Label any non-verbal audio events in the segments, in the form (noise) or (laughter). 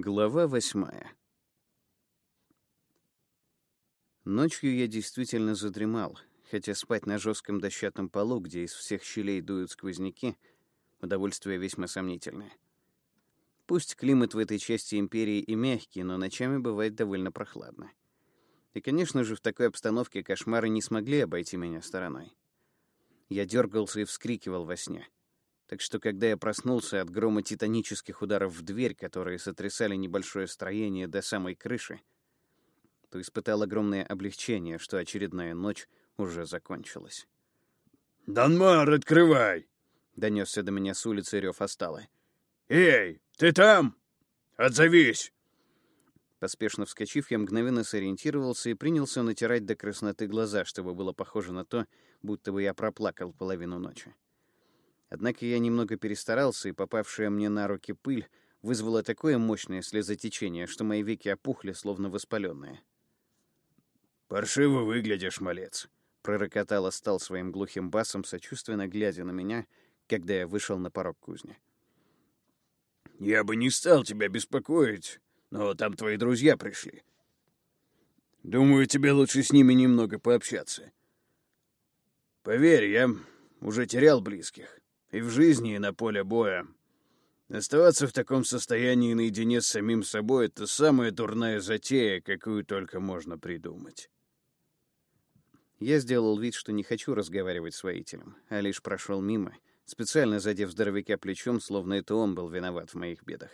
Глава восьмая. Ночью я действительно задремал, хотя спать на жестком дощатом полу, где из всех щелей дуют сквозняки, удовольствие весьма сомнительное. Пусть климат в этой части империи и мягкий, но ночами бывает довольно прохладно. И, конечно же, в такой обстановке кошмары не смогли обойти меня стороной. Я дергался и вскрикивал во сне — так что, когда я проснулся от грома титанических ударов в дверь, которые сотрясали небольшое строение до самой крыши, то испытал огромное облегчение, что очередная ночь уже закончилась. «Данмар, открывай!» — донесся до меня с улицы рев Осталы. «Эй, ты там? Отзовись!» Поспешно вскочив, я мгновенно сориентировался и принялся натирать до красноты глаза, чтобы было похоже на то, будто бы я проплакал половину ночи. Однако я немного перестарался, и попавшая мне на руки пыль вызвала такое мощное слезотечение, что мои веки опухли, словно воспаленные. «Паршиво выглядишь, малец», — пророкотал стал своим глухим басом, сочувственно глядя на меня, когда я вышел на порог кузни. «Я бы не стал тебя беспокоить, но там твои друзья пришли. Думаю, тебе лучше с ними немного пообщаться. Поверь, я уже терял близких. И в жизни, и на поле боя. Оставаться в таком состоянии наедине с самим собой — это самая дурная затея, какую только можно придумать. Я сделал вид, что не хочу разговаривать с воителем, а лишь прошел мимо, специально задев здоровяка плечом, словно это он был виноват в моих бедах.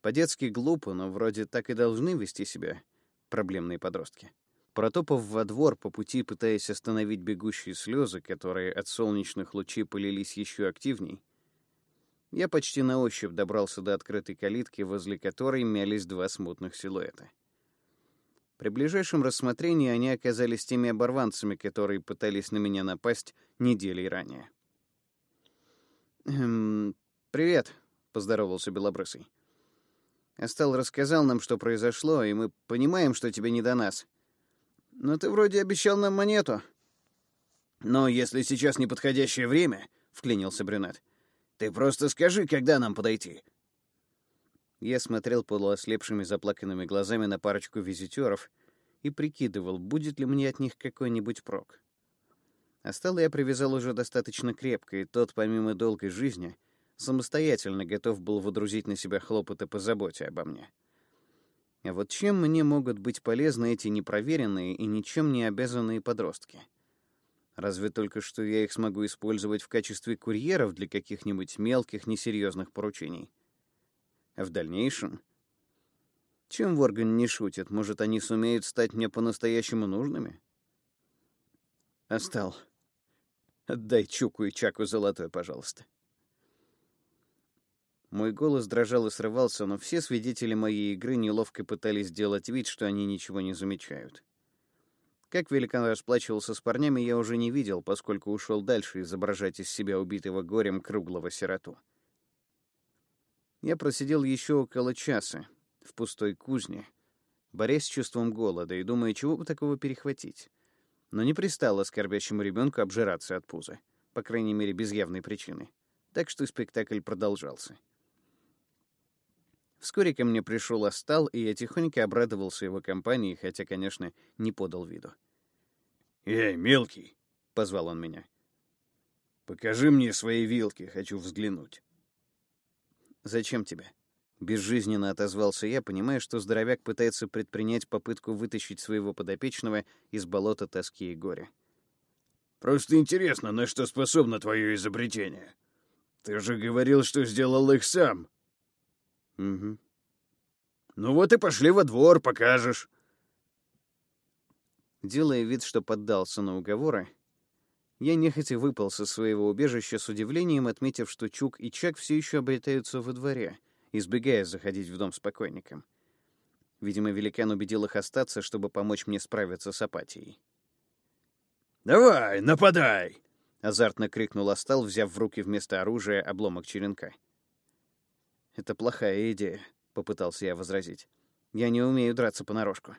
По-детски глупо, но вроде так и должны вести себя проблемные подростки. Протопав во двор по пути, пытаясь остановить бегущие слезы, которые от солнечных лучей полились еще активней, я почти на ощупь добрался до открытой калитки, возле которой мялись два смутных силуэта. При ближайшем рассмотрении они оказались теми оборванцами, которые пытались на меня напасть недели ранее. «Эм, «Привет», — поздоровался Белобрысый. Астал рассказал нам, что произошло, и мы понимаем, что тебе не до нас. Но ты вроде обещал нам монету. Но если сейчас неподходящее время, вклинился брюнет. Ты просто скажи, когда нам подойти. Я смотрел полуослепшими заплаканными глазами на парочку визитеров и прикидывал, будет ли мне от них какой-нибудь прок. Остало я привязал уже достаточно крепко, и тот, помимо долгой жизни, самостоятельно готов был водрузить на себя хлопоты по заботе обо мне. А вот чем мне могут быть полезны эти непроверенные и ничем не обязанные подростки? Разве только что я их смогу использовать в качестве курьеров для каких-нибудь мелких, несерьезных поручений. А в дальнейшем... Чем в орган не шутит? Может, они сумеют стать мне по-настоящему нужными? Остал. Отдай Чуку и Чаку золотой, пожалуйста. Мой голос дрожал и срывался, но все свидетели моей игры неловко пытались сделать вид, что они ничего не замечают. Как великан расплачивался с парнями, я уже не видел, поскольку ушел дальше изображать из себя убитого горем круглого сироту. Я просидел еще около часа в пустой кузне, борясь с чувством голода и думая, чего бы такого перехватить. Но не пристало скорбящему ребенку обжираться от пуза, по крайней мере, без явной причины. Так что спектакль продолжался. Вскоре ко мне пришел Астал, и я тихонько обрадовался его компании, хотя, конечно, не подал виду. «Эй, мелкий!» — позвал он меня. «Покажи мне свои вилки, хочу взглянуть». «Зачем тебе?» — безжизненно отозвался я, понимая, что здоровяк пытается предпринять попытку вытащить своего подопечного из болота тоски и горя. «Просто интересно, на что способно твое изобретение. Ты же говорил, что сделал их сам». Угу. Ну вот и пошли во двор, покажешь. Делая вид, что поддался на уговоры, я нехотя выпал со своего убежища с удивлением, отметив, что Чук и Чак все еще обретаются во дворе, избегая заходить в дом с покойником. Видимо, великан убедил их остаться, чтобы помочь мне справиться с апатией. «Давай, нападай!» — азартно крикнул Астал, взяв в руки вместо оружия обломок черенка. «Это плохая идея», — попытался я возразить. «Я не умею драться понарошку».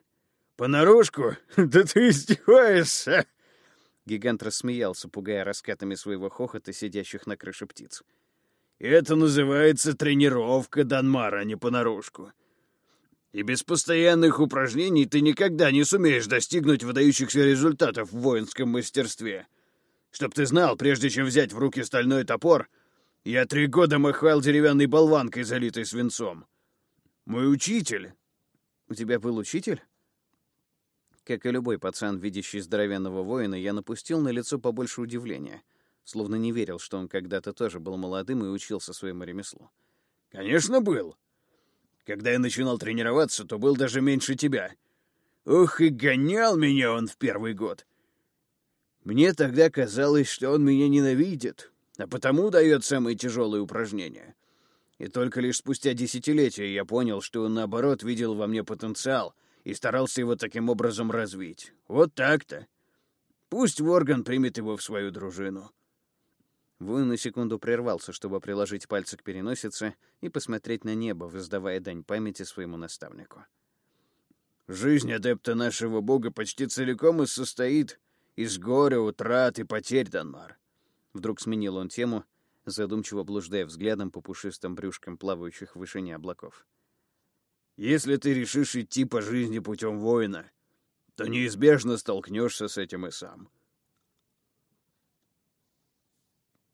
«Понарошку? (laughs) Да ты издеваешься!» Гигант рассмеялся, пугая раскатами своего хохота сидящих на крыше птиц. Это называется тренировка, Данмар, а не понарошку. И без постоянных упражнений ты никогда не сумеешь достигнуть выдающихся результатов в воинском мастерстве. Чтоб ты знал, прежде чем взять в руки стальной топор, я три года махал деревянной болванкой, залитой свинцом. Мой учитель... У тебя был учитель? Как и любой пацан, видящий здоровенного воина, я напустил на лицо побольше удивления, словно не верил, что он когда-то тоже был молодым и учился своему ремеслу. «Конечно, был. Когда я начинал тренироваться, то был даже меньше тебя. Ох, и гонял меня он в первый год. Мне тогда казалось, что он меня ненавидит, а потому дает самые тяжелые упражнения. И только лишь спустя десятилетия я понял, что он, наоборот, видел во мне потенциал и старался его таким образом развить. Вот так-то. Пусть Ворган примет его в свою дружину. Вуин на секунду прервался, чтобы приложить пальцы к переносице и посмотреть на небо, воздавая дань памяти своему наставнику. «Жизнь адепта нашего бога почти целиком и состоит из горя, утрат и потерь, Данмар. Вдруг сменил он тему, задумчиво блуждая взглядом по пушистым брюшкам плавающих в вышине облаков. «Если ты решишь идти по жизни путем воина, то неизбежно столкнешься с этим и сам.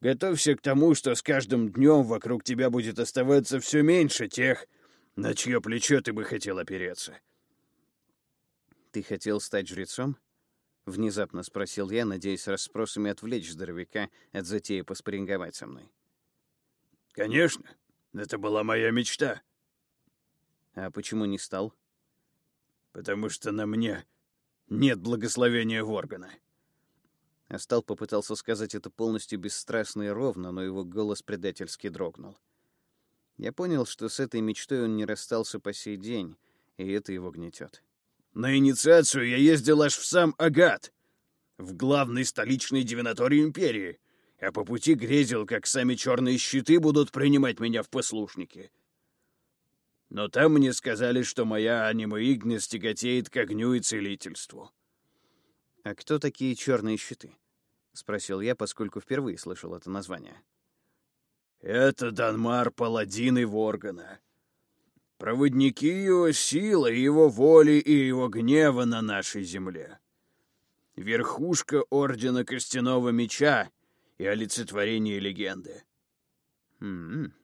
Готовься к тому, что с каждым днем вокруг тебя будет оставаться все меньше тех, на чье плечо ты бы хотел опереться. «Ты хотел стать жрецом?» — внезапно спросил я, надеясь расспросами отвлечь здоровяка от затеи поспоринговать со мной. «Конечно. Это была моя мечта». «А почему не стал?» «Потому что на мне нет благословения Воргана». Астал попытался сказать это полностью бесстрастно и ровно, но его голос предательски дрогнул. Я понял, что с этой мечтой он не расстался по сей день, и это его гнетет. На инициацию я ездил аж в сам Агат, в главный столичный дивинаторий империи, а по пути грезил, как сами черные щиты будут принимать меня в послушники. Но там мне сказали, что моя анима-игнес тяготеет к огню и целительству. «А кто такие черные щиты?» — спросил я, поскольку впервые слышал это название. «Это Данмар Паладины Воргана. Проводники его силы, его воли и его гнева на нашей земле. Верхушка Ордена Костяного Меча и олицетворение легенды. М-м.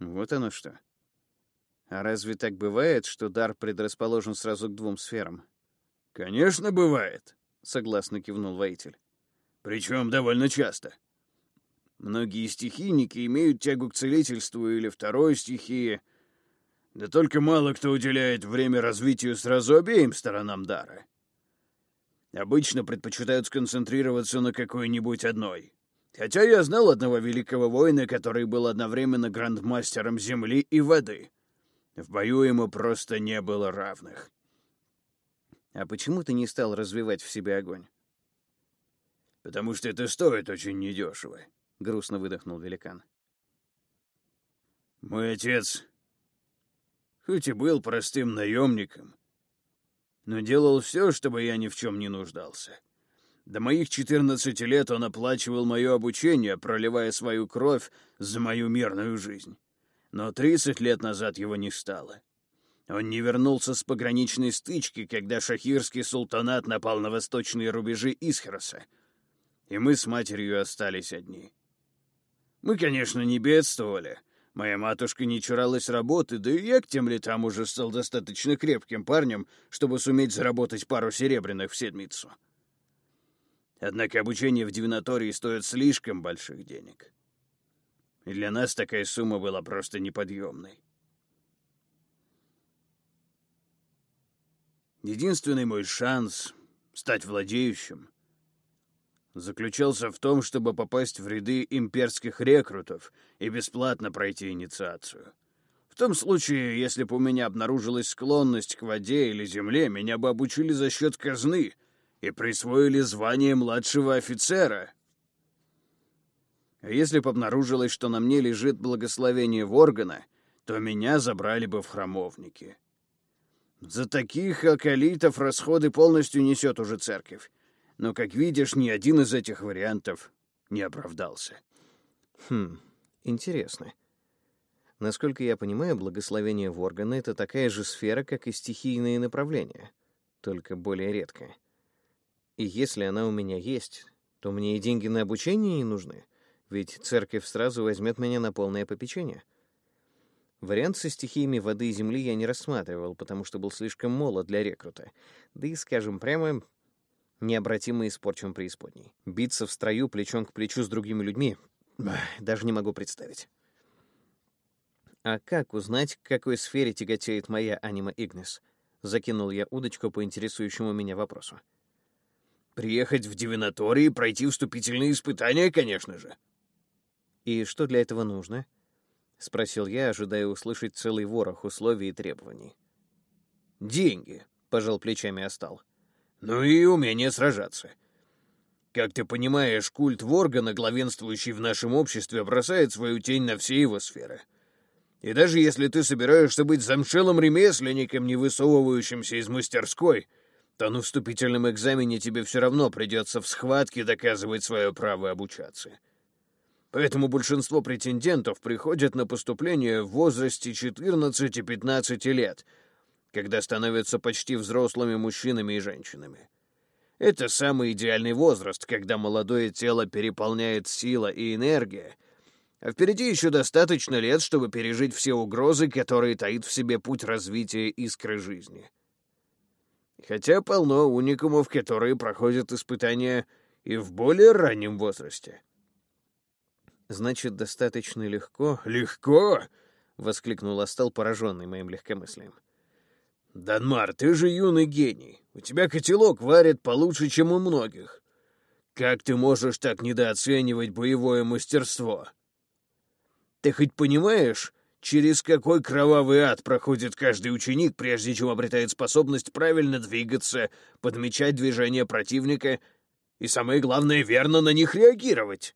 Вот оно что. А разве так бывает, что дар предрасположен сразу к двум сферам? Конечно, бывает, согласно кивнул воитель. Причем довольно часто. Многие стихийники имеют тягу к целительству или второй стихии, да только мало кто уделяет время развитию сразу обеим сторонам дара. Обычно предпочитают сконцентрироваться на какой-нибудь одной. Хотя я знал одного великого воина, который был одновременно грандмастером земли и воды. В бою ему просто не было равных. А почему ты не стал развивать в себе огонь? Потому что это стоит очень недешево, — грустно выдохнул великан. Мой отец хоть и был простым наемником, но делал все, чтобы я ни в чем не нуждался. До моих 14 лет он оплачивал мое обучение, проливая свою кровь за мою мирную жизнь. Но 30 лет назад его не стало. Он не вернулся с пограничной стычки, когда шахирский султанат напал на восточные рубежи Исхроса, и мы с матерью остались одни. Мы, конечно, не бедствовали, Моя матушка не чуралась работы, да и я к тем летам уже стал достаточно крепким парнем, чтобы суметь заработать пару серебряных в седмицу. Однако обучение в дивинатории стоит слишком больших денег. И для нас такая сумма была просто неподъемной. Единственный мой шанс — стать владеющим заключался в том, чтобы попасть в ряды имперских рекрутов и бесплатно пройти инициацию. В том случае, если бы у меня обнаружилась склонность к воде или земле, меня бы обучили за счет казны и присвоили звание младшего офицера. А если бы обнаружилось, что на мне лежит благословение Воргана, то меня забрали бы в храмовники. За таких акалитов расходы полностью несет уже церковь но, как видишь, ни один из этих вариантов не оправдался. Хм, Интересно. Насколько я понимаю, благословение Воргана — это такая же сфера, как и стихийные направления, только более редкая. И если она у меня есть, то мне и деньги на обучение не нужны, ведь церковь сразу возьмет меня на полное попечение. Вариант со стихиями воды и земли я не рассматривал, потому что был слишком молод для рекрута. Да и, скажем прямо, необратимо испорчен преисподней. Биться в строю плечом к плечу с другими людьми даже не могу представить. А как узнать, к какой сфере тяготеет моя анима Игнес? Закинул я удочку по интересующему меня вопросу. Приехать в Дивинаторий и пройти вступительные испытания, конечно же. И что для этого нужно? — спросил я, ожидая услышать целый ворох условий и требований. «Деньги», — пожал плечами Остал. «Ну и умение сражаться. Как ты понимаешь, культ Воргана, главенствующий в нашем обществе, бросает свою тень на все его сферы. И даже если ты собираешься быть замшелым ремесленником, не высовывающимся из мастерской, то на вступительном экзамене тебе все равно придется в схватке доказывать свое право обучаться. Поэтому большинство претендентов приходят на поступление в возрасте 14-15 лет, когда становятся почти взрослыми мужчинами и женщинами. Это самый идеальный возраст, когда молодое тело переполняет сила и энергия, а впереди еще достаточно лет, чтобы пережить все угрозы, которые таит в себе путь развития искры жизни. Хотя полно уникумов, которые проходят испытания и в более раннем возрасте. Значит, достаточно легко. Легко? воскликнул Астал, пораженный моим легкомыслием. Данмар, ты же юный гений. У тебя котелок варит получше, чем у многих. Как ты можешь так недооценивать боевое мастерство? Ты хоть понимаешь, через какой кровавый ад проходит каждый ученик, прежде чем обретает способность правильно двигаться, подмечать движения противника и, самое главное, верно на них реагировать?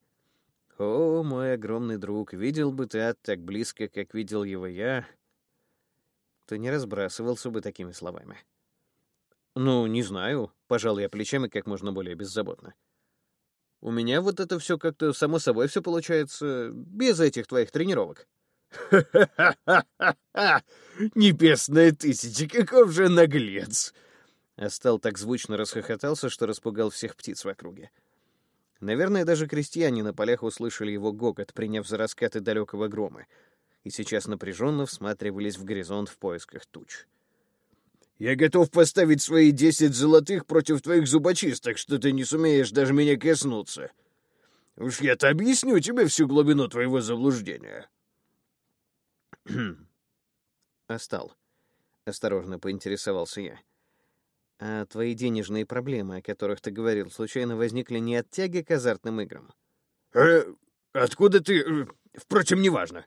О, мой огромный друг, видел бы ты ад так близко, как видел его я, то не разбрасывался бы такими словами. Ну, не знаю, пожал я плечами как можно более беззаботно. У меня вот это все как-то само собой все получается без этих твоих тренировок. «Ха-ха-ха! Небесная тысяча, каков же наглец!» Астал так звучно расхохотался, что распугал всех птиц в округе. Наверное, даже крестьяне на полях услышали его гогот, приняв за раскаты далекого грома, и сейчас напряженно всматривались в горизонт в поисках туч. «Я готов поставить свои десять золотых против твоих зубочисток, что ты не сумеешь даже меня коснуться. Уж я-то объясню тебе всю глубину твоего заблуждения». (clears throat) «Остал», — осторожно поинтересовался я. А твои денежные проблемы, о которых ты говорил, случайно возникли не от тяги к азартным играм? Э, откуда ты... Э, впрочем, неважно.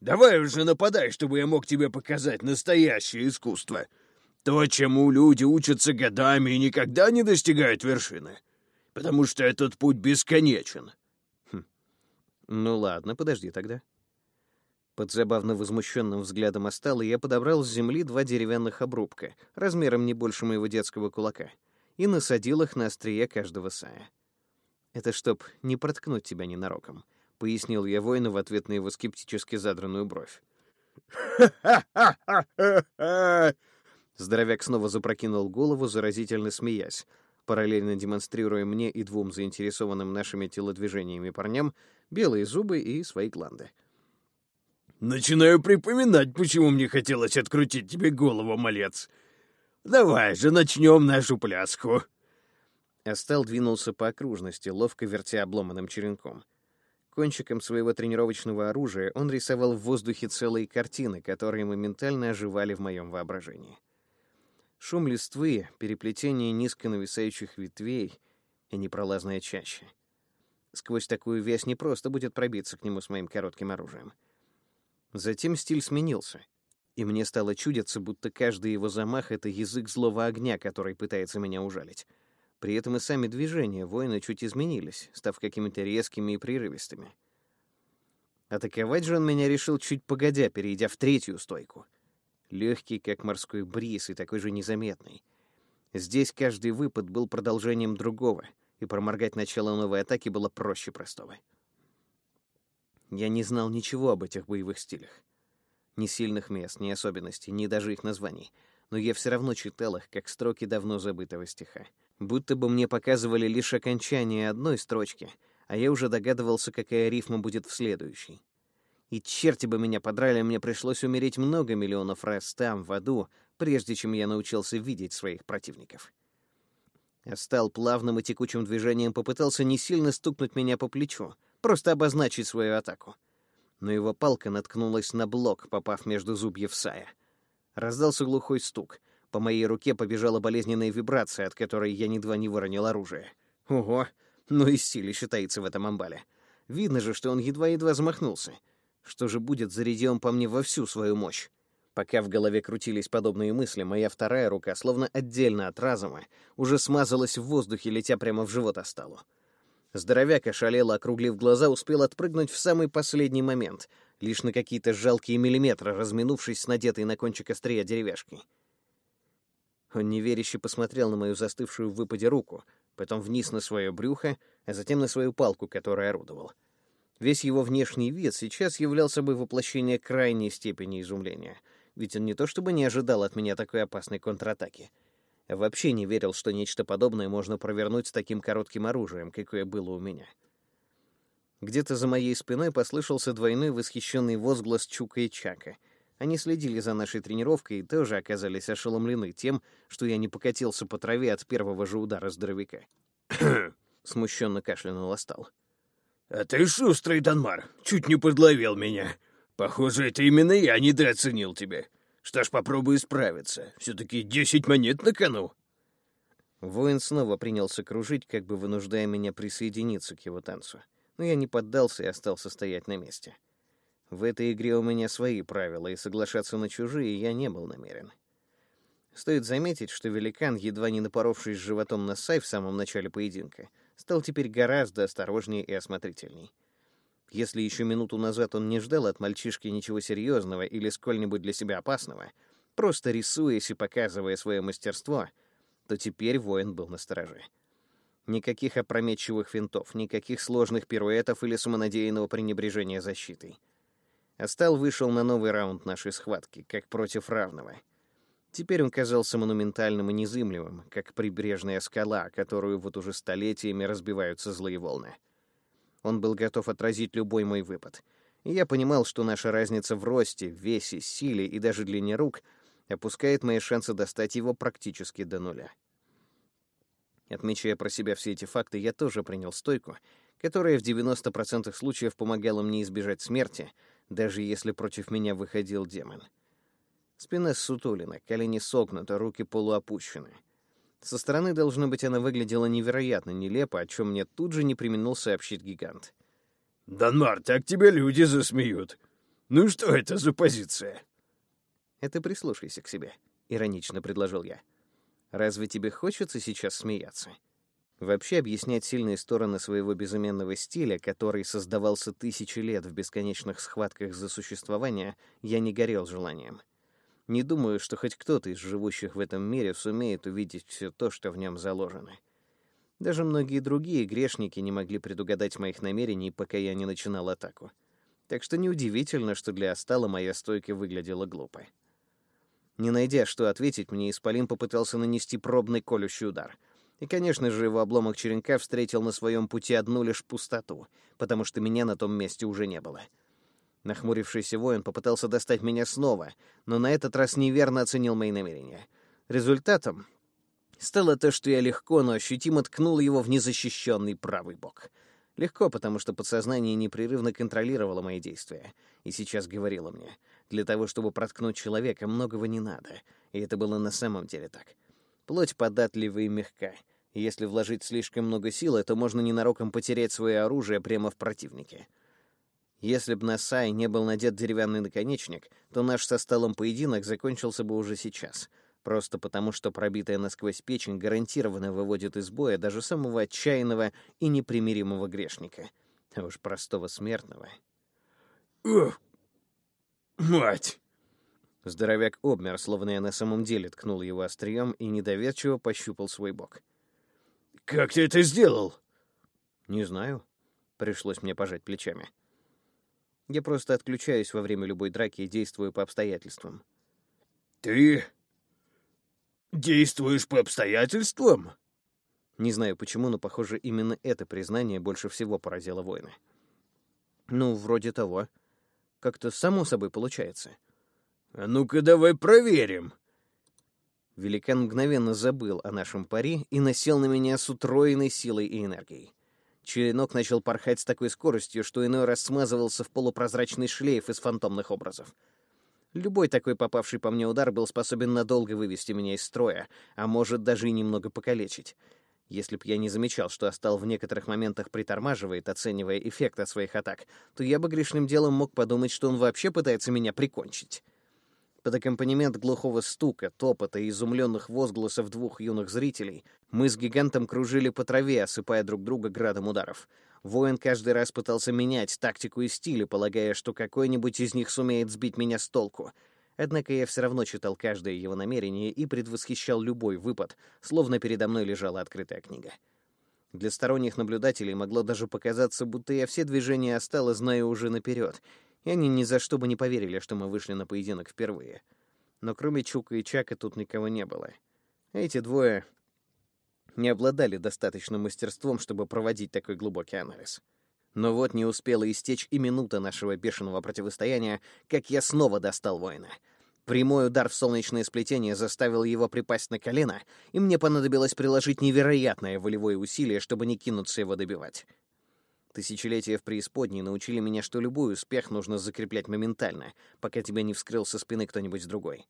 Давай уже нападай, чтобы я мог тебе показать настоящее искусство. То, чему люди учатся годами и никогда не достигают вершины. Потому что этот путь бесконечен. Хм. Ну ладно, подожди тогда. Под забавно возмущенным взглядом Остала я подобрал с земли два деревянных обрубка, размером не больше моего детского кулака, и насадил их на острие каждого сая. «Это чтоб не проткнуть тебя ненароком», — пояснил я воину в ответ на его скептически задранную бровь. (laughs) Здоровяк снова запрокинул голову, заразительно смеясь, параллельно демонстрируя мне и двум заинтересованным нашими телодвижениями парням белые зубы и свои гланды. Начинаю припоминать, почему мне хотелось открутить тебе голову, малец. Давай же начнем нашу пляску. Астал двинулся по окружности, ловко вертя обломанным черенком. Кончиком своего тренировочного оружия он рисовал в воздухе целые картины, которые моментально оживали в моем воображении. Шум листвы, переплетение низко нависающих ветвей и непролазная чаща. Сквозь такую вязь не просто будет пробиться к нему с моим коротким оружием — Затем стиль сменился, и мне стало чудиться, будто каждый его замах — это язык злого огня, который пытается меня ужалить. При этом и сами движения воина чуть изменились, став какими-то резкими и прерывистыми. Атаковать же он меня решил чуть погодя, перейдя в третью стойку. Легкий, как морской бриз, и такой же незаметный. Здесь каждый выпад был продолжением другого, и проморгать начало новой атаки было проще простого. Я не знал ничего об этих боевых стилях. Ни сильных мест, ни особенностей, ни даже их названий. Но я все равно читал их, как строки давно забытого стиха. Будто бы мне показывали лишь окончание одной строчки, а я уже догадывался, какая рифма будет в следующей. И черти бы меня подрали, мне пришлось умереть много миллионов раз там, в аду, прежде чем я научился видеть своих противников. Стал плавным и текучим движением попытался не сильно стукнуть меня по плечу, просто обозначить свою атаку. Но его палка наткнулась на блок, попав между зубьев Сая. Раздался глухой стук. По моей руке побежала болезненная вибрация, от которой я едва не выронил оружие. Ого, ну и силе считается в этом амбале. Видно же, что он едва-едва замахнулся. Что же будет, заряди он по мне во всю свою мощь? Пока в голове крутились подобные мысли, моя вторая рука, словно отдельно от разума, уже смазалась в воздухе, летя прямо в живот Асталу. Здоровяк, ошалело округлив глаза, успел отпрыгнуть в самый последний момент, лишь на какие-то жалкие миллиметры, разминувшись с надетой на кончик острия деревяшкой. Он неверяще посмотрел на мою застывшую в выпаде руку, потом вниз на свое брюхо, а затем на свою палку, которой орудовал. Весь его внешний вид сейчас являл собой воплощение крайней степени изумления — ведь он не то чтобы не ожидал от меня такой опасной контратаки, а вообще не верил, что нечто подобное можно провернуть с таким коротким оружием, какое было у меня. Где-то за моей спиной послышался двойной восхищенный возглас Чука и Чака. Они следили за нашей тренировкой и тоже оказались ошеломлены тем, что я не покатился по траве от первого же удара здоровяка. (coughs) Смущенно кашлянул Астал. «А ты шустрый, Данмар, чуть не подловил меня. Похоже, это именно я недооценил тебя. Что ж, попробуй справиться. Все-таки десять монет на кону. Воин снова принялся кружить, как бы вынуждая меня присоединиться к его танцу. Но я не поддался и остался стоять на месте. В этой игре у меня свои правила, и соглашаться на чужие я не был намерен. Стоит заметить, что великан, едва не напоровшись животом на Сай в самом начале поединка, стал теперь гораздо осторожнее и осмотрительней. Если еще минуту назад он не ждал от мальчишки ничего серьезного или сколь-нибудь для себя опасного, просто рисуясь и показывая свое мастерство, то теперь воин был настороже. Никаких опрометчивых финтов, никаких сложных пируэтов или самонадеянного пренебрежения защитой. Астал вышел на новый раунд нашей схватки, как против равного. Теперь он казался монументальным и незымливым, как прибрежная скала, которую вот уже столетиями разбиваются злые волны. Он был готов отразить любой мой выпад. И я понимал, что наша разница в росте, весе, силе и даже длине рук опускает мои шансы достать его практически до нуля. Отмечая про себя все эти факты, я тоже принял стойку, которая в 90% случаев помогала мне избежать смерти, даже если против меня выходил демон. Спина ссутулена, колени согнуты, руки полуопущены — со стороны, должно быть, она выглядела невероятно нелепо, о чем мне тут же не применил сообщить гигант. «Данмар, так тебя люди засмеют. Ну что это за позиция?» «Это прислушайся к себе», — иронично предложил я. «Разве тебе хочется сейчас смеяться?» Вообще объяснять сильные стороны своего безыменного стиля, который создавался тысячи лет в бесконечных схватках за существование, я не горел желанием. Не думаю, что хоть кто-то из живущих в этом мире сумеет увидеть все то, что в нем заложено. Даже многие другие грешники не могли предугадать моих намерений, пока я не начинал атаку. Так что неудивительно, что для Астала моя стойка выглядела глупо. Не найдя, что ответить, мне Исполин попытался нанести пробный колющий удар. И, конечно же, его обломок черенка встретил на своем пути одну лишь пустоту, потому что меня на том месте уже не было. — Нахмурившийся воин попытался достать меня снова, но на этот раз неверно оценил мои намерения. Результатом стало то, что я легко, но ощутимо ткнул его в незащищенный правый бок. Легко, потому что подсознание непрерывно контролировало мои действия, и сейчас говорило мне, для того, чтобы проткнуть человека, многого не надо, и это было на самом деле так. Плоть податлива и мягка, если вложить слишком много силы, то можно ненароком потерять свое оружие прямо в противнике. Если б на Сай не был надет деревянный наконечник, то наш со столом поединок закончился бы уже сейчас. Просто потому, что пробитая насквозь печень гарантированно выводит из боя даже самого отчаянного и непримиримого грешника. А уж простого смертного. «Ух! Мать!» Здоровяк обмер, словно я на самом деле ткнул его острием и недоверчиво пощупал свой бок. «Как ты это сделал?» «Не знаю». Пришлось мне пожать плечами. Я просто отключаюсь во время любой драки и действую по обстоятельствам. Ты действуешь по обстоятельствам? Не знаю почему, но, похоже, именно это признание больше всего поразило воина. Ну, вроде того. Как-то само собой получается. А ну-ка давай проверим. Великан мгновенно забыл о нашем пари и насел на меня с утроенной силой и энергией. Черенок начал порхать с такой скоростью, что иной раз смазывался в полупрозрачный шлейф из фантомных образов. Любой такой попавший по мне удар был способен надолго вывести меня из строя, а может даже и немного покалечить. Если б я не замечал, что Астал в некоторых моментах притормаживает, оценивая эффект от своих атак, то я бы грешным делом мог подумать, что он вообще пытается меня прикончить. Под аккомпанемент глухого стука, топота и изумленных возгласов двух юных зрителей мы с гигантом кружили по траве, осыпая друг друга градом ударов. Воин каждый раз пытался менять тактику и стиль, полагая, что какой-нибудь из них сумеет сбить меня с толку. Однако я все равно читал каждое его намерение и предвосхищал любой выпад, словно передо мной лежала открытая книга. Для сторонних наблюдателей могло даже показаться, будто я все движения осталось знаю уже наперед — и они ни за что бы не поверили, что мы вышли на поединок впервые. Но кроме Чука и Чака тут никого не было. Эти двое не обладали достаточным мастерством, чтобы проводить такой глубокий анализ. Но вот не успела истечь и минута нашего бешеного противостояния, как я снова достал воина. Прямой удар в солнечное сплетение заставил его припасть на колено, и мне понадобилось приложить невероятное волевое усилие, чтобы не кинуться его добивать. Тысячелетия в преисподней научили меня, что любой успех нужно закреплять моментально, пока тебя не вскрыл со спины кто-нибудь другой.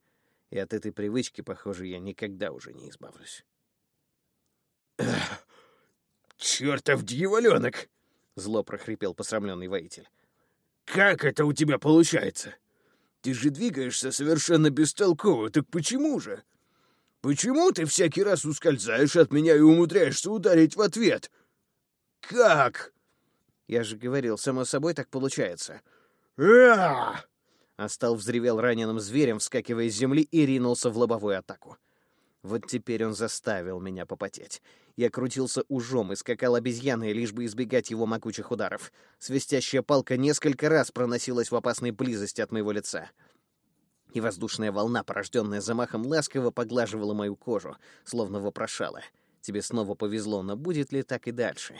И от этой привычки, похоже, я никогда уже не избавлюсь. «Чертов дьяволенок!» — зло прохрипел посрамленный воитель. «Как это у тебя получается? Ты же двигаешься совершенно бестолково, так почему же? Почему ты всякий раз ускользаешь от меня и умудряешься ударить в ответ? Как?» Я же говорил, само собой так получается. а Астал взревел раненым зверем, вскакивая с земли, и ринулся в лобовую атаку. Вот теперь он заставил меня попотеть. Я крутился ужом и скакал обезьяной, лишь бы избегать его могучих ударов. Свистящая палка несколько раз проносилась в опасной близости от моего лица. И воздушная волна, порожденная замахом, ласково поглаживала мою кожу, словно вопрошала. «Тебе снова повезло, но будет ли так и дальше?»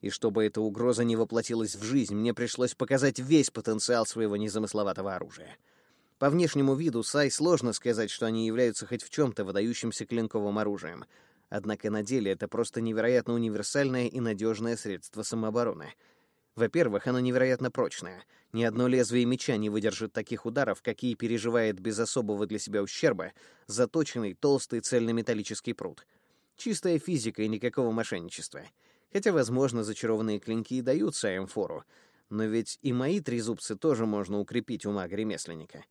И чтобы эта угроза не воплотилась в жизнь, мне пришлось показать весь потенциал своего незамысловатого оружия. По внешнему виду Сай сложно сказать, что они являются хоть в чем-то выдающимся клинковым оружием. Однако на деле это просто невероятно универсальное и надежное средство самообороны. Во-первых, оно невероятно прочное. Ни одно лезвие меча не выдержит таких ударов, какие переживает без особого для себя ущерба заточенный толстый цельнометаллический пруд. Чистая физика и никакого мошенничества — Хотя, возможно, зачарованные клинки и дают Саем фору, но ведь и мои трезубцы тоже можно укрепить у мага-ремесленника.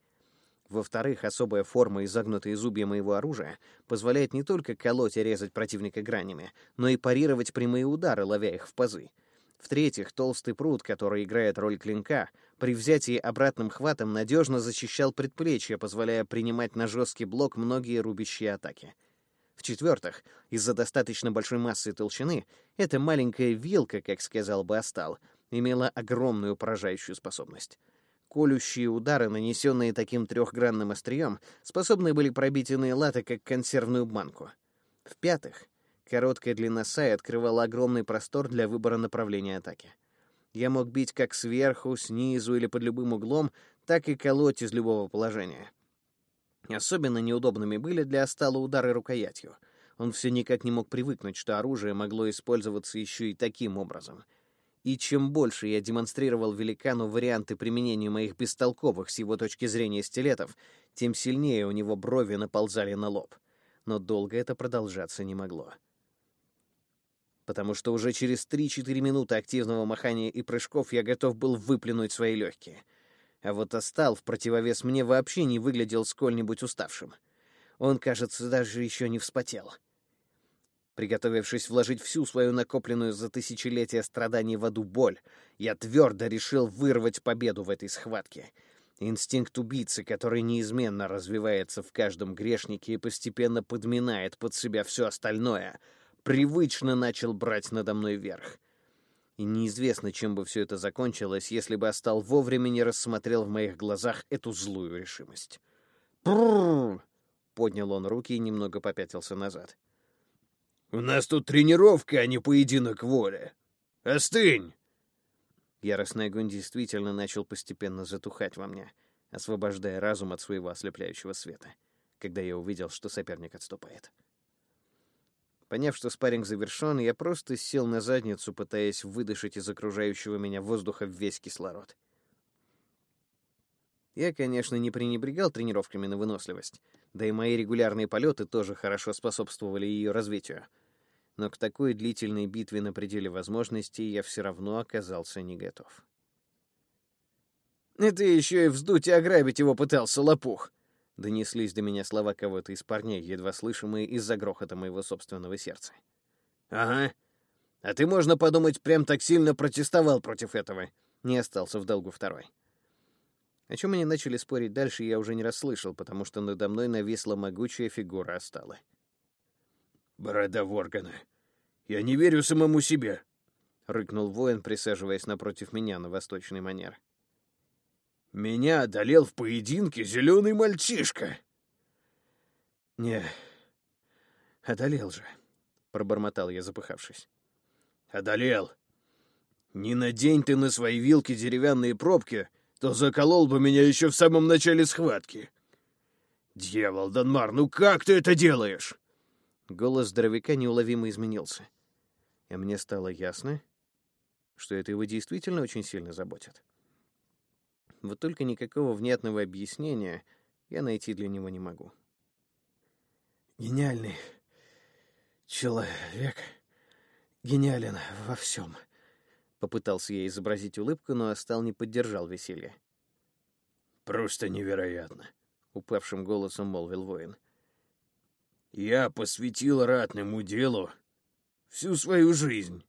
Во-вторых, особая форма и загнутые зубья моего оружия позволяет не только колоть и резать противника гранями, но и парировать прямые удары, ловя их в пазы. В-третьих, толстый пруд, который играет роль клинка, при взятии обратным хватом надежно защищал предплечье, позволяя принимать на жесткий блок многие рубящие атаки. В-четвертых, из-за достаточно большой массы и толщины, эта маленькая вилка, как сказал бы Астал, имела огромную поражающую способность. Колющие удары, нанесенные таким трехгранным острием, способны были пробить иные латы, как консервную банку. В-пятых, короткая длина сай открывала огромный простор для выбора направления атаки. Я мог бить как сверху, снизу или под любым углом, так и колоть из любого положения. Особенно неудобными были для Астала удары рукоятью. Он все никак не мог привыкнуть, что оружие могло использоваться еще и таким образом. И чем больше я демонстрировал великану варианты применения моих бестолковых с его точки зрения стилетов, тем сильнее у него брови наползали на лоб. Но долго это продолжаться не могло. Потому что уже через 3-4 минуты активного махания и прыжков я готов был выплюнуть свои легкие — а вот Астал в противовес мне вообще не выглядел сколь-нибудь уставшим. Он, кажется, даже еще не вспотел. Приготовившись вложить всю свою накопленную за тысячелетия страданий в аду боль, я твердо решил вырвать победу в этой схватке. Инстинкт убийцы, который неизменно развивается в каждом грешнике и постепенно подминает под себя все остальное, привычно начал брать надо мной верх. И неизвестно, чем бы все это закончилось, если бы Астал вовремя не рассмотрел в моих глазах эту злую решимость. «Прррр!» — поднял он руки и немного попятился назад. «У нас тут тренировка, а не поединок воли. Остынь!» Яростный огонь действительно начал постепенно затухать во мне, освобождая разум от своего ослепляющего света, когда я увидел, что соперник отступает. Поняв, что спарринг завершен, я просто сел на задницу, пытаясь выдышать из окружающего меня воздуха весь кислород. Я, конечно, не пренебрегал тренировками на выносливость, да и мои регулярные полеты тоже хорошо способствовали ее развитию. Но к такой длительной битве на пределе возможностей я все равно оказался не готов. «Это еще и вздуть и ограбить его пытался, лопух!» Донеслись до меня слова кого-то из парней, едва слышимые из-за грохота моего собственного сердца. «Ага. А ты, можно подумать, прям так сильно протестовал против этого». Не остался в долгу второй. О чем они начали спорить дальше, я уже не расслышал, потому что надо мной нависла могучая фигура Остала. «Борода Воргана, я не верю самому себе», — рыкнул воин, присаживаясь напротив меня на восточный манер. Меня одолел в поединке зеленый мальчишка. Не, одолел же, пробормотал я, запыхавшись. Одолел. Не надень ты на свои вилки деревянные пробки, то заколол бы меня еще в самом начале схватки. Дьявол, Данмар, ну как ты это делаешь? Голос здоровяка неуловимо изменился. И мне стало ясно, что это его действительно очень сильно заботит. Вот только никакого внятного объяснения я найти для него не могу. Гениальный человек. Гениален во всем. Попытался я изобразить улыбку, но Астал не поддержал веселье. «Просто невероятно!» — упавшим голосом молвил воин. «Я посвятил ратному делу всю свою жизнь.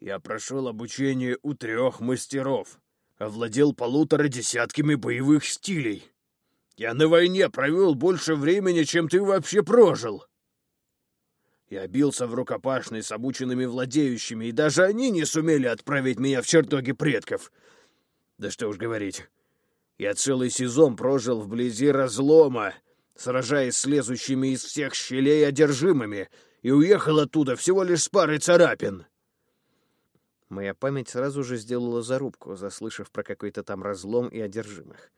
Я прошел обучение у трех мастеров овладел полутора десятками боевых стилей. Я на войне провел больше времени, чем ты вообще прожил. Я бился в рукопашной с обученными владеющими, и даже они не сумели отправить меня в чертоги предков. Да что уж говорить. Я целый сезон прожил вблизи разлома, сражаясь с лезущими из всех щелей одержимыми, и уехал оттуда всего лишь с парой царапин. Моя память сразу же сделала зарубку, заслышав про какой-то там разлом и одержимых.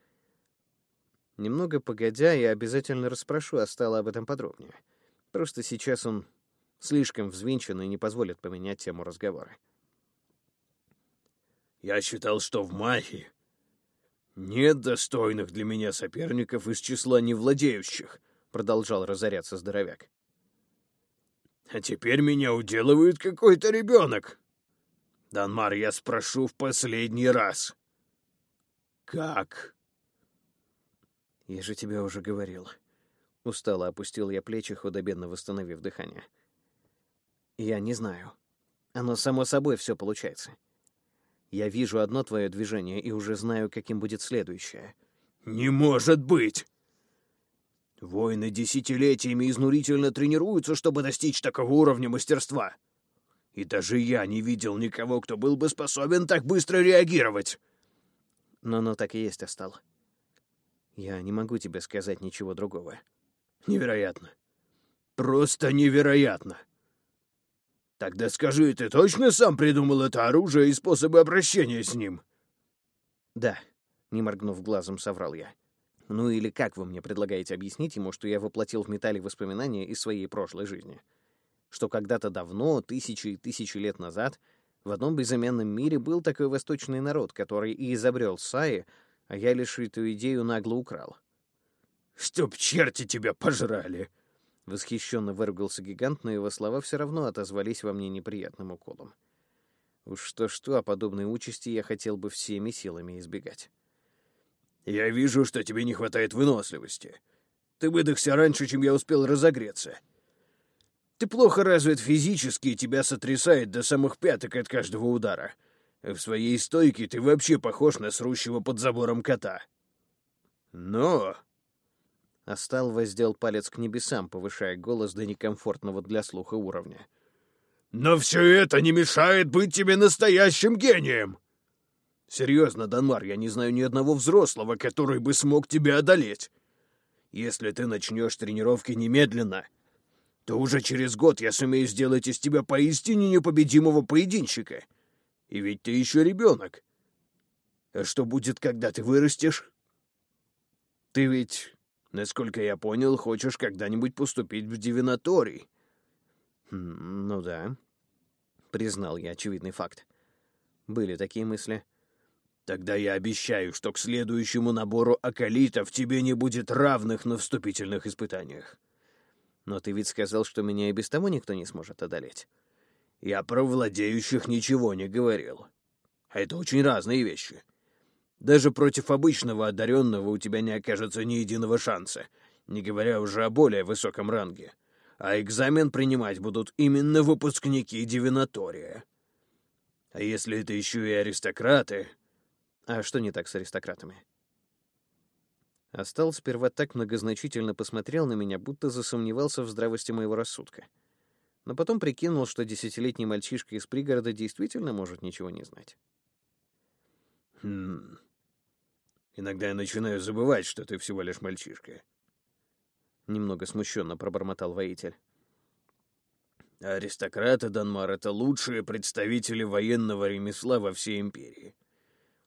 Немного погодя, я обязательно расспрошу Астала об этом подробнее. Просто сейчас он слишком взвинчен и не позволит поменять тему разговора. «Я считал, что в магии нет достойных для меня соперников из числа невладеющих», — продолжал разоряться здоровяк. «А теперь меня уделывает какой-то ребенок. Данмар, я спрошу в последний раз. Как? Я же тебе уже говорил. Устало опустил я плечи, худобедно восстановив дыхание. Я не знаю. Оно само собой все получается. Я вижу одно твое движение и уже знаю, каким будет следующее. Не может быть! Воины десятилетиями изнурительно тренируются, чтобы достичь такого уровня мастерства. И даже я не видел никого, кто был бы способен так быстро реагировать. Но оно так и есть, Остал. Я не могу тебе сказать ничего другого. Невероятно. Просто невероятно. Тогда скажи, ты точно сам придумал это оружие и способы обращения с ним? Да, не моргнув глазом, соврал я. Ну или как вы мне предлагаете объяснить ему, что я воплотил в металле воспоминания из своей прошлой жизни? что когда-то давно, тысячи и тысячи лет назад, в одном безымянном мире был такой восточный народ, который и изобрел Саи, а я лишь эту идею нагло украл. «Чтоб черти тебя пожрали!» Восхищенно выругался гигант, но его слова все равно отозвались во мне неприятным уколом. Уж что-что, о подобной участи я хотел бы всеми силами избегать. «Я вижу, что тебе не хватает выносливости. Ты выдохся раньше, чем я успел разогреться. Ты плохо развит физически, и тебя сотрясает до самых пяток от каждого удара. В своей стойке ты вообще похож на срущего под забором кота. Но...» Остал воздел палец к небесам, повышая голос до некомфортного для слуха уровня. Но все это не мешает быть тебе настоящим гением. Серьезно, Данмар, я не знаю ни одного взрослого, который бы смог тебя одолеть. Если ты начнешь тренировки немедленно, то уже через год я сумею сделать из тебя поистине непобедимого поединщика. И ведь ты еще ребенок. А что будет, когда ты вырастешь? Ты ведь, насколько я понял, хочешь когда-нибудь поступить в дивинаторий. Хм, ну да, признал я очевидный факт. Были такие мысли. Тогда я обещаю, что к следующему набору акалитов тебе не будет равных на вступительных испытаниях. Но ты ведь сказал, что меня и без того никто не сможет одолеть. Я про владеющих ничего не говорил. А это очень разные вещи. Даже против обычного одаренного у тебя не окажется ни единого шанса, не говоря уже о более высоком ранге. А экзамен принимать будут именно выпускники Дивинатория. А если это еще и аристократы... А что не так с аристократами? Астал сперва так многозначительно посмотрел на меня, будто засомневался в здравости моего рассудка. Но потом прикинул, что десятилетний мальчишка из пригорода действительно может ничего не знать. «Хм... Иногда я начинаю забывать, что ты всего лишь мальчишка». Немного смущенно пробормотал воитель. «Аристократы Данмар — это лучшие представители военного ремесла во всей империи.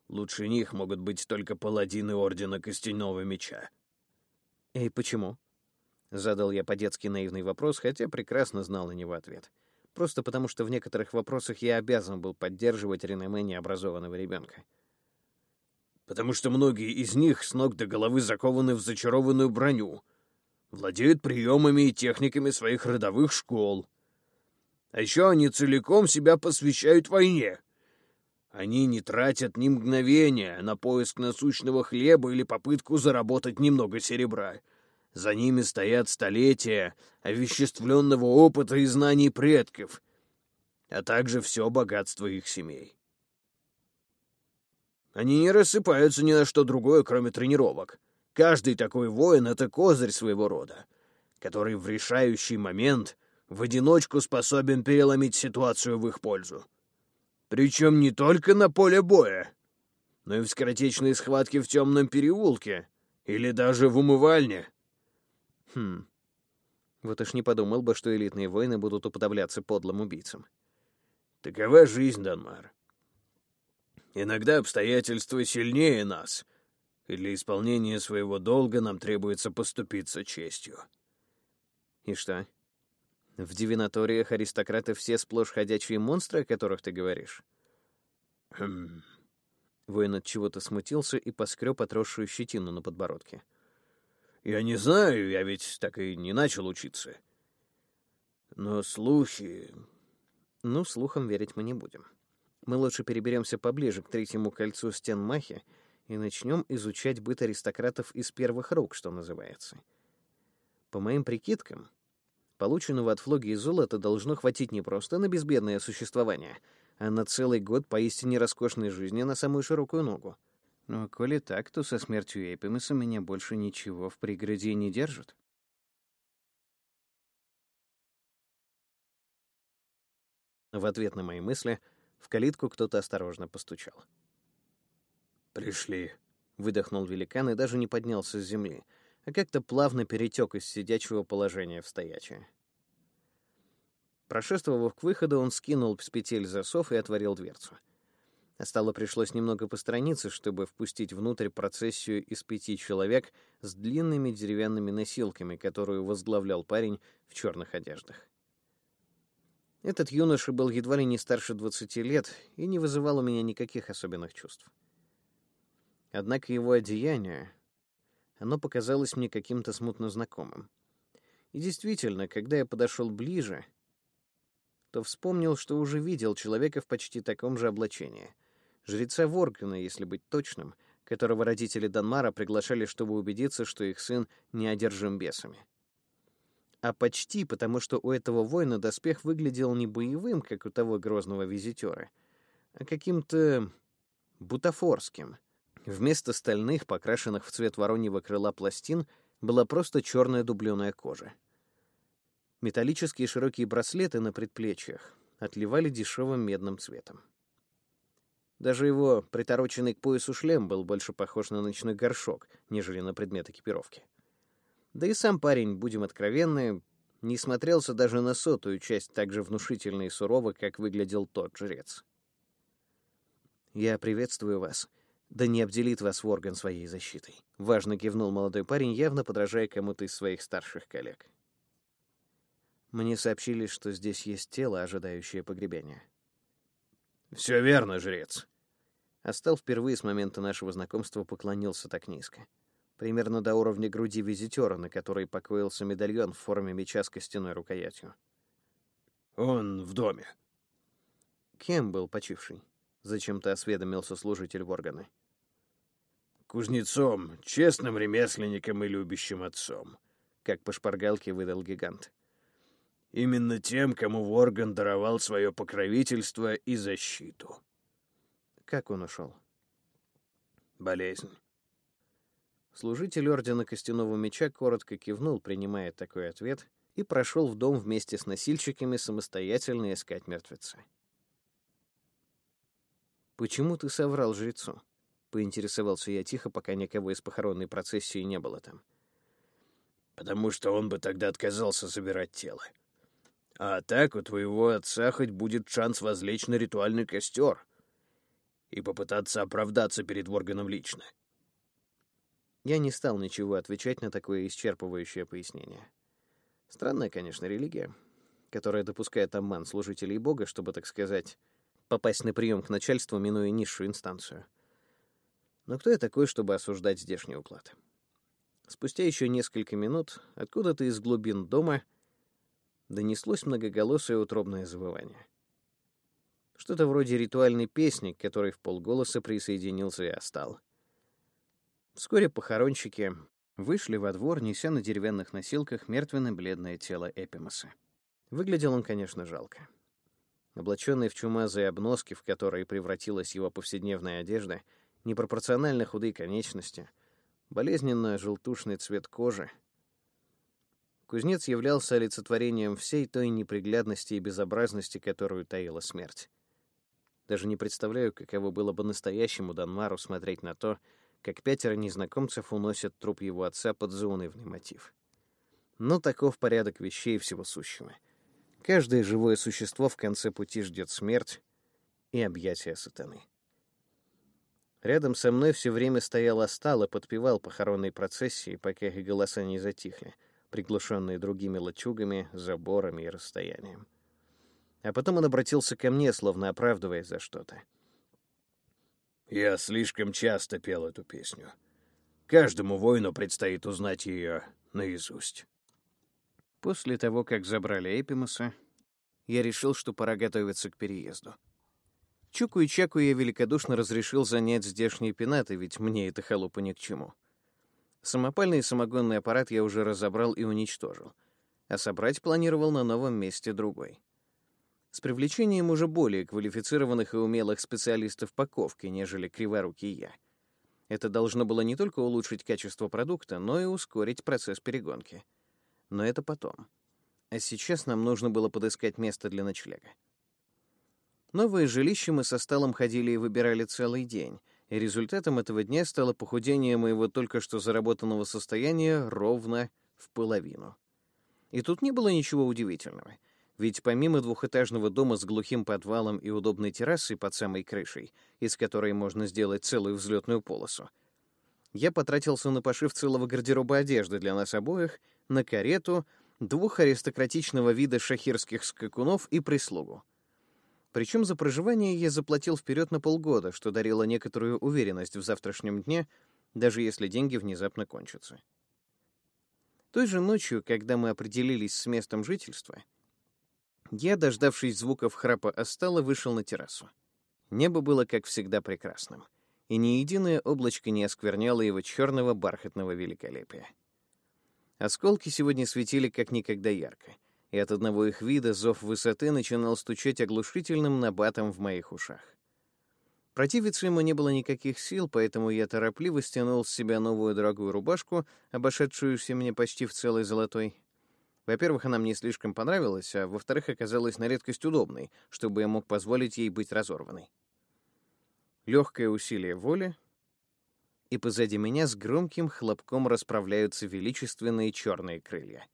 Лучше них могут быть только паладины Ордена Костяного Меча. «И почему?» — задал я по-детски наивный вопрос, хотя прекрасно знал на него ответ. Просто потому, что в некоторых вопросах я обязан был поддерживать реноме необразованного ребенка. «Потому что многие из них с ног до головы закованы в зачарованную броню, владеют приемами и техниками своих родовых школ. А еще они целиком себя посвящают войне». Они не тратят ни мгновения на поиск насущного хлеба или попытку заработать немного серебра. За ними стоят столетия овеществленного опыта и знаний предков, а также все богатство их семей. Они не рассыпаются ни на что другое, кроме тренировок. Каждый такой воин — это козырь своего рода, который в решающий момент в одиночку способен переломить ситуацию в их пользу. Причем не только на поле боя, но и в скоротечной схватке в темном переулке или даже в умывальне. Хм. Вот уж не подумал бы, что элитные воины будут уподобляться подлым убийцам. Такова жизнь, Данмар. Иногда обстоятельства сильнее нас, и для исполнения своего долга нам требуется поступиться честью. И что? В дивинаториях аристократы все сплошь ходячие монстры, о которых ты говоришь? Хм. Воин от чего-то смутился и поскреб отросшую щетину на подбородке. Я не знаю, я ведь так и не начал учиться. Но слухи... Ну, слухам верить мы не будем. Мы лучше переберемся поближе к третьему кольцу стен Махи и начнем изучать быт аристократов из первых рук, что называется. По моим прикидкам, Полученного от Флоги и золота должно хватить не просто на безбедное существование, а на целый год поистине роскошной жизни на самую широкую ногу. Но коли так, то со смертью Эйпимеса меня больше ничего в пригороде не держит. В ответ на мои мысли в калитку кто-то осторожно постучал. «Пришли», — выдохнул великан и даже не поднялся с земли — а как-то плавно перетек из сидячего положения в стоячее. Прошествовав к выходу, он скинул с петель засов и отворил дверцу. Остало пришлось немного посторониться, чтобы впустить внутрь процессию из пяти человек с длинными деревянными носилками, которую возглавлял парень в черных одеждах. Этот юноша был едва ли не старше двадцати лет и не вызывал у меня никаких особенных чувств. Однако его одеяние, оно показалось мне каким-то смутно знакомым. И действительно, когда я подошел ближе, то вспомнил, что уже видел человека в почти таком же облачении. Жреца Воргана, если быть точным, которого родители Данмара приглашали, чтобы убедиться, что их сын не одержим бесами. А почти потому, что у этого воина доспех выглядел не боевым, как у того грозного визитера, а каким-то бутафорским — Вместо стальных, покрашенных в цвет вороньего крыла пластин, была просто черная дубленая кожа. Металлические широкие браслеты на предплечьях отливали дешевым медным цветом. Даже его притороченный к поясу шлем был больше похож на ночной горшок, нежели на предмет экипировки. Да и сам парень, будем откровенны, не смотрелся даже на сотую часть так же внушительно и сурово, как выглядел тот жрец. «Я приветствую вас. Да не обделит вас Ворган своей защитой», — важно кивнул молодой парень, явно подражая кому-то из своих старших коллег. Мне сообщили, что здесь есть тело, ожидающее погребения. «Все верно, жрец». Астал впервые с момента нашего знакомства поклонился так низко. Примерно до уровня груди визитера, на которой покоился медальон в форме меча с костяной рукоятью. «Он в доме». «Кем был почивший?» — зачем-то осведомился служитель в органы. «Кузнецом, честным ремесленником и любящим отцом», — как по шпаргалке выдал гигант. Именно тем, кому Ворган даровал свое покровительство и защиту. Как он ушел? Болезнь. Служитель Ордена Костяного Меча коротко кивнул, принимая такой ответ, и прошел в дом вместе с носильщиками самостоятельно искать мертвеца. «Почему ты соврал жрецу?» — поинтересовался я тихо, пока никого из похоронной процессии не было там. «Потому что он бы тогда отказался забирать тело. А так у твоего отца хоть будет шанс возлечь на ритуальный костер и попытаться оправдаться перед Ворганом лично. Я не стал ничего отвечать на такое исчерпывающее пояснение. Странная, конечно, религия, которая допускает обман служителей Бога, чтобы, так сказать, попасть на прием к начальству, минуя низшую инстанцию. Но кто я такой, чтобы осуждать здешний уклад? Спустя еще несколько минут откуда-то из глубин дома — донеслось многоголосое утробное завывание. Что-то вроде ритуальной песни, к которой в полголоса присоединился и остал. Вскоре похоронщики вышли во двор, неся на деревянных носилках мертвенно-бледное тело Эпимаса. Выглядел он, конечно, жалко. Облаченный в чумазые обноски, в которые превратилась его повседневная одежда, непропорционально худые конечности, болезненно желтушный цвет кожи — Кузнец являлся олицетворением всей той неприглядности и безобразности, которую таила смерть. Даже не представляю, каково было бы настоящему Данмару смотреть на то, как пятеро незнакомцев уносят труп его отца под заунывный мотив. Но таков порядок вещей всего сущего. Каждое живое существо в конце пути ждет смерть и объятия сатаны. Рядом со мной все время стоял Астал и подпевал похоронной процессии, пока их голоса не затихли — приглушенные другими лачугами, заборами и расстоянием. А потом он обратился ко мне, словно оправдываясь за что-то. «Я слишком часто пел эту песню. Каждому воину предстоит узнать ее наизусть». После того, как забрали Эпимуса, я решил, что пора готовиться к переезду. Чуку и Чаку я великодушно разрешил занять здешние пенаты, ведь мне это холопа ни к чему. Самопальный самогонный аппарат я уже разобрал и уничтожил, а собрать планировал на новом месте другой. С привлечением уже более квалифицированных и умелых специалистов по ковке, нежели криворукий я. Это должно было не только улучшить качество продукта, но и ускорить процесс перегонки. Но это потом. А сейчас нам нужно было подыскать место для ночлега. Новое жилище мы со Сталом ходили и выбирали целый день, и результатом этого дня стало похудение моего только что заработанного состояния ровно в половину. И тут не было ничего удивительного, ведь помимо двухэтажного дома с глухим подвалом и удобной террасой под самой крышей, из которой можно сделать целую взлетную полосу, я потратился на пошив целого гардероба одежды для нас обоих, на карету, двух аристократичного вида шахирских скакунов и прислугу. Причем за проживание я заплатил вперед на полгода, что дарило некоторую уверенность в завтрашнем дне, даже если деньги внезапно кончатся. Той же ночью, когда мы определились с местом жительства, я, дождавшись звуков храпа Остала, вышел на террасу. Небо было, как всегда, прекрасным, и ни единое облачко не оскверняло его черного бархатного великолепия. Осколки сегодня светили как никогда ярко — и от одного их вида зов высоты начинал стучать оглушительным набатом в моих ушах. Противиться ему не было никаких сил, поэтому я торопливо стянул с себя новую дорогую рубашку, обошедшуюся мне почти в целый золотой. Во-первых, она мне слишком понравилась, а во-вторых, оказалась на редкость удобной, чтобы я мог позволить ей быть разорванной. Легкое усилие воли, и позади меня с громким хлопком расправляются величественные черные крылья.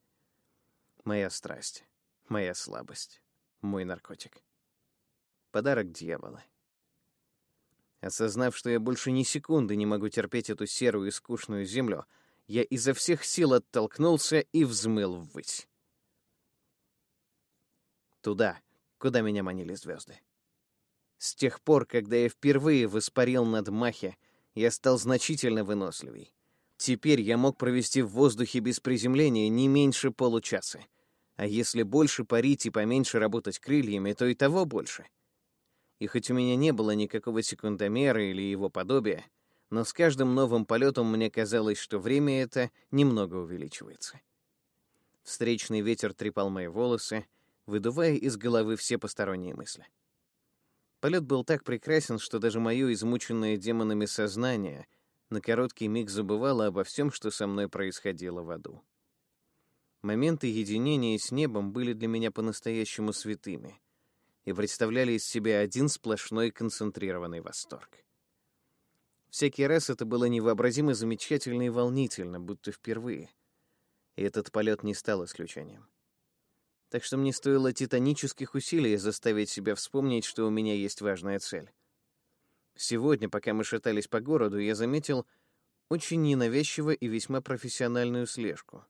Моя страсть, моя слабость, мой наркотик. Подарок дьявола. Осознав, что я больше ни секунды не могу терпеть эту серую и скучную землю, я изо всех сил оттолкнулся и взмыл ввысь. Туда, куда меня манили звезды. С тех пор, когда я впервые воспарил над Махе, я стал значительно выносливей. Теперь я мог провести в воздухе без приземления не меньше получаса. А если больше парить и поменьше работать крыльями, то и того больше. И хоть у меня не было никакого секундомера или его подобия, но с каждым новым полетом мне казалось, что время это немного увеличивается. Встречный ветер трепал мои волосы, выдувая из головы все посторонние мысли. Полет был так прекрасен, что даже мое измученное демонами сознание на короткий миг забывало обо всем, что со мной происходило в аду. Моменты единения с небом были для меня по-настоящему святыми и представляли из себя один сплошной концентрированный восторг. Всякий раз это было невообразимо замечательно и волнительно, будто впервые. И этот полет не стал исключением. Так что мне стоило титанических усилий заставить себя вспомнить, что у меня есть важная цель. Сегодня, пока мы шатались по городу, я заметил очень ненавязчиво и весьма профессиональную слежку.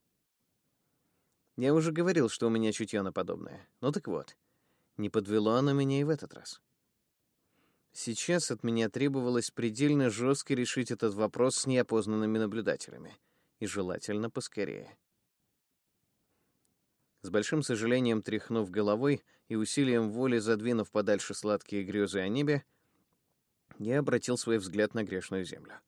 Я уже говорил, что у меня чутье на подобное. Ну так вот, не подвело оно меня и в этот раз. Сейчас от меня требовалось предельно жестко решить этот вопрос с неопознанными наблюдателями, и желательно поскорее. С большим сожалением тряхнув головой и усилием воли задвинув подальше сладкие грезы о небе, я обратил свой взгляд на грешную землю.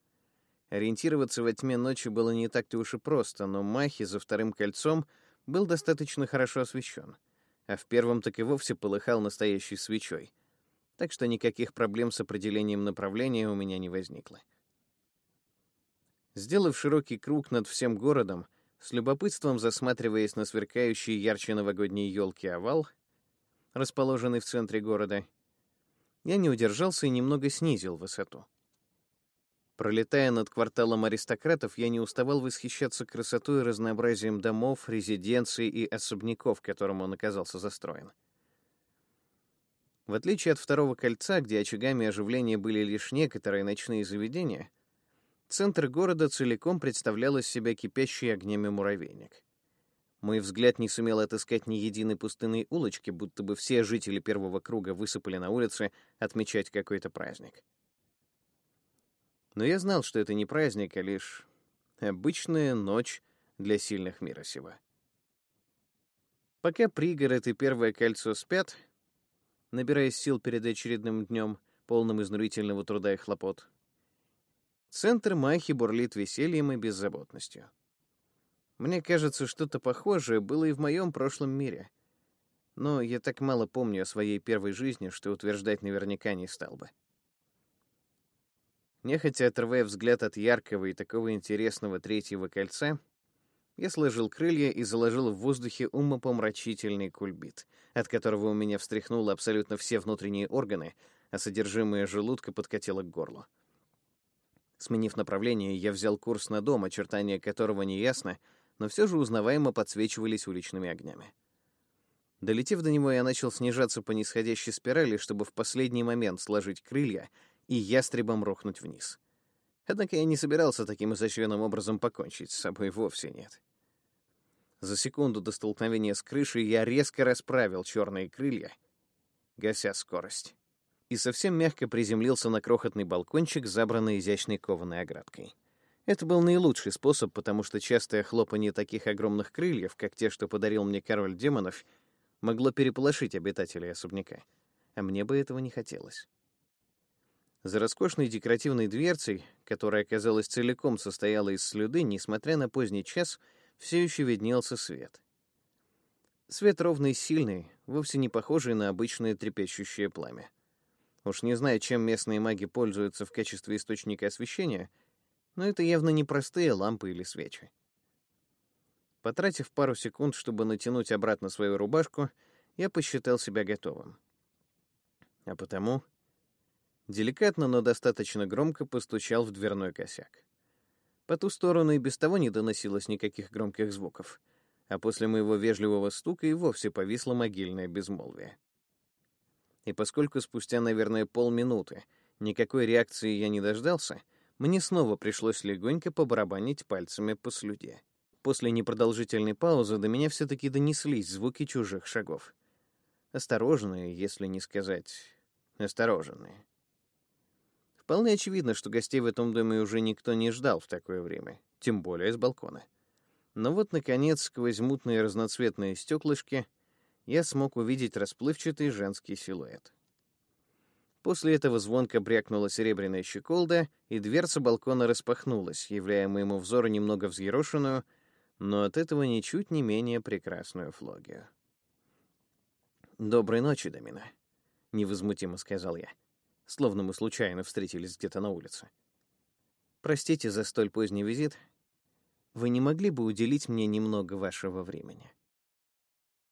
Ориентироваться во тьме ночи было не так-то уж и просто, но Махи за вторым кольцом был достаточно хорошо освещен, а в первом так и вовсе полыхал настоящей свечой, так что никаких проблем с определением направления у меня не возникло. Сделав широкий круг над всем городом, с любопытством засматриваясь на сверкающие ярче новогодние елки овал, расположенный в центре города, я не удержался и немного снизил высоту. Пролетая над кварталом аристократов, я не уставал восхищаться красотой и разнообразием домов, резиденций и особняков, которым он оказался застроен. В отличие от второго кольца, где очагами оживления были лишь некоторые ночные заведения, Центр города целиком представлял из себя кипящий огнями муравейник. Мой взгляд не сумел отыскать ни единой пустынной улочки, будто бы все жители первого круга высыпали на улицы отмечать какой-то праздник. Но я знал, что это не праздник, а лишь обычная ночь для сильных мира сего. Пока пригород и первое кольцо спят, набираясь сил перед очередным днем, полным изнурительного труда и хлопот, Центр Махи бурлит весельем и беззаботностью. Мне кажется, что-то похожее было и в моем прошлом мире. Но я так мало помню о своей первой жизни, что утверждать наверняка не стал бы. Нехотя отрывая взгляд от яркого и такого интересного третьего кольца, я сложил крылья и заложил в воздухе умопомрачительный кульбит, от которого у меня встряхнуло абсолютно все внутренние органы, а содержимое желудка подкатило к горлу. Сменив направление, я взял курс на дом, очертания которого не ясно, но все же узнаваемо подсвечивались уличными огнями. Долетев до него, я начал снижаться по нисходящей спирали, чтобы в последний момент сложить крылья и ястребом рухнуть вниз. Однако я не собирался таким изощренным образом покончить с собой вовсе нет. За секунду до столкновения с крышей я резко расправил черные крылья, гася скорость и совсем мягко приземлился на крохотный балкончик, забранный изящной кованой оградкой. Это был наилучший способ, потому что частое хлопанье таких огромных крыльев, как те, что подарил мне король демонов, могло переполошить обитателей особняка. А мне бы этого не хотелось. За роскошной декоративной дверцей, которая, казалось, целиком состояла из слюды, несмотря на поздний час, все еще виднелся свет. Свет ровный и сильный, вовсе не похожий на обычное трепещущее пламя. Уж не знаю, чем местные маги пользуются в качестве источника освещения, но это явно не простые лампы или свечи. Потратив пару секунд, чтобы натянуть обратно свою рубашку, я посчитал себя готовым. А потому деликатно, но достаточно громко постучал в дверной косяк. По ту сторону и без того не доносилось никаких громких звуков, а после моего вежливого стука и вовсе повисло могильное безмолвие. И поскольку спустя, наверное, полминуты никакой реакции я не дождался, мне снова пришлось легонько побарабанить пальцами по слюде. После непродолжительной паузы до меня все-таки донеслись звуки чужих шагов. Осторожные, если не сказать осторожные. Вполне очевидно, что гостей в этом доме уже никто не ждал в такое время, тем более с балкона. Но вот, наконец, сквозь мутные разноцветные стеклышки я смог увидеть расплывчатый женский силуэт. После этого звонко брякнула серебряная щеколда, и дверца балкона распахнулась, являя моему взору немного взъерошенную, но от этого ничуть не менее прекрасную флогию. «Доброй ночи, Домина», — невозмутимо сказал я словно мы случайно встретились где-то на улице. «Простите за столь поздний визит. Вы не могли бы уделить мне немного вашего времени?»